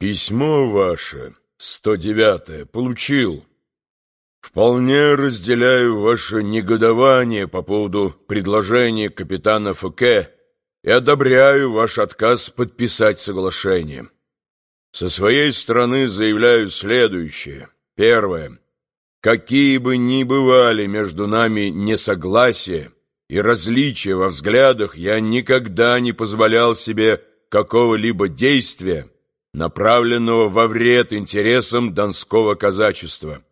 Письмо ваше, 109-е, получил. Вполне разделяю ваше негодование по поводу предложения капитана Фуке и одобряю ваш отказ подписать соглашение. Со своей стороны заявляю следующее. Первое. Какие бы ни бывали между нами несогласия и различия во взглядах, я никогда не позволял себе какого-либо действия, направленного во вред интересам донского казачества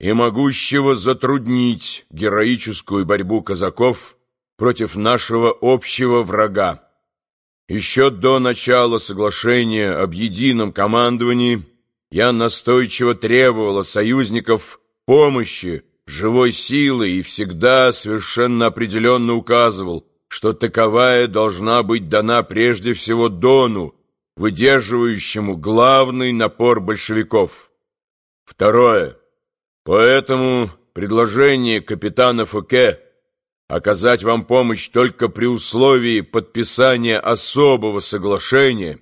и могущего затруднить героическую борьбу казаков против нашего общего врага. Еще до начала соглашения об едином командовании я настойчиво требовал от союзников помощи, живой силы и всегда совершенно определенно указывал, что таковая должна быть дана прежде всего Дону, выдерживающему главный напор большевиков. Второе. Поэтому предложение капитана Фуке оказать вам помощь только при условии подписания особого соглашения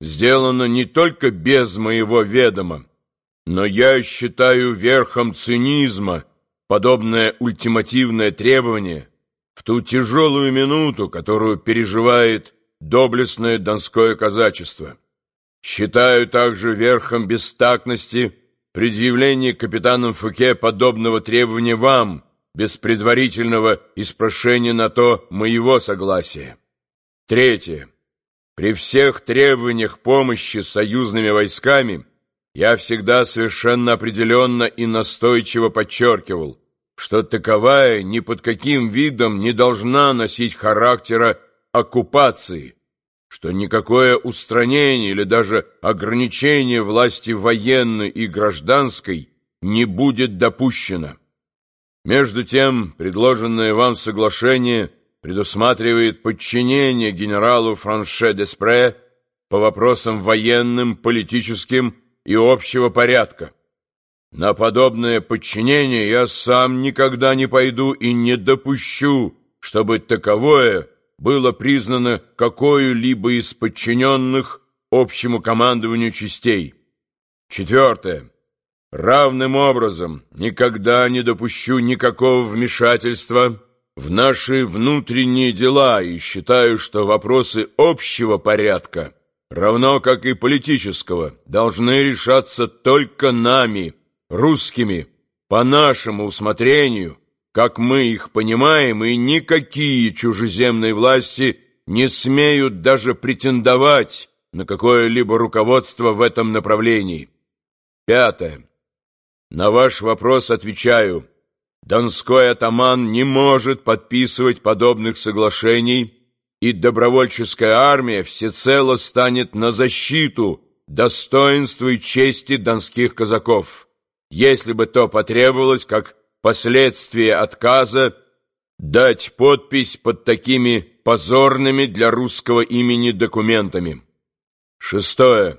сделано не только без моего ведома, но я считаю верхом цинизма подобное ультимативное требование в ту тяжелую минуту, которую переживает доблестное донское казачество. Считаю также верхом бестактности предъявление капитаном Фуке подобного требования вам, без предварительного испрошения на то моего согласия. Третье. При всех требованиях помощи союзными войсками я всегда совершенно определенно и настойчиво подчеркивал, что таковая ни под каким видом не должна носить характера оккупации, что никакое устранение или даже ограничение власти военной и гражданской не будет допущено. Между тем, предложенное вам соглашение предусматривает подчинение генералу Франше Деспре по вопросам военным, политическим и общего порядка. На подобное подчинение я сам никогда не пойду и не допущу, чтобы таковое было признано какой-либо из подчиненных общему командованию частей. Четвертое. Равным образом никогда не допущу никакого вмешательства в наши внутренние дела и считаю, что вопросы общего порядка, равно как и политического, должны решаться только нами, русскими, по нашему усмотрению, как мы их понимаем, и никакие чужеземные власти не смеют даже претендовать на какое-либо руководство в этом направлении. Пятое. На ваш вопрос отвечаю. Донской атаман не может подписывать подобных соглашений, и добровольческая армия всецело станет на защиту достоинства и чести донских казаков, если бы то потребовалось как последствия отказа дать подпись под такими позорными для русского имени документами. Шестое.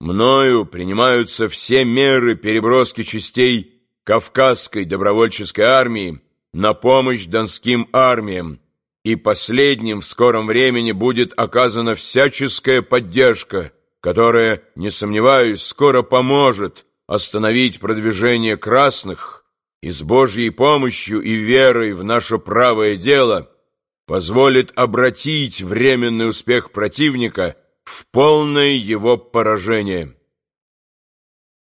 Мною принимаются все меры переброски частей Кавказской добровольческой армии на помощь донским армиям, и последним в скором времени будет оказана всяческая поддержка, которая, не сомневаюсь, скоро поможет остановить продвижение красных и с Божьей помощью и верой в наше правое дело позволит обратить временный успех противника в полное его поражение.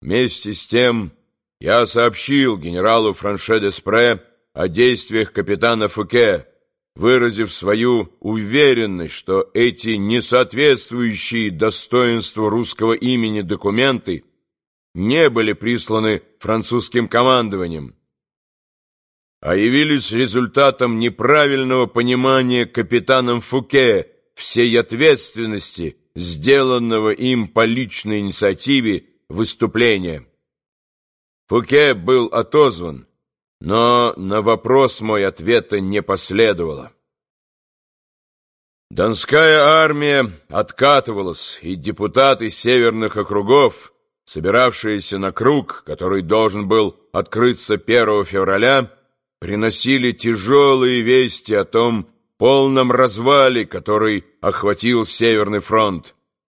Вместе с тем я сообщил генералу Франше де Спре о действиях капитана Фуке, выразив свою уверенность, что эти несоответствующие достоинству русского имени документы не были присланы французским командованием, а явились результатом неправильного понимания капитаном Фуке всей ответственности, сделанного им по личной инициативе выступления. Фуке был отозван, но на вопрос мой ответа не последовало. Донская армия откатывалась, и депутаты северных округов, собиравшиеся на круг, который должен был открыться 1 февраля, приносили тяжелые вести о том полном развале, который охватил Северный фронт.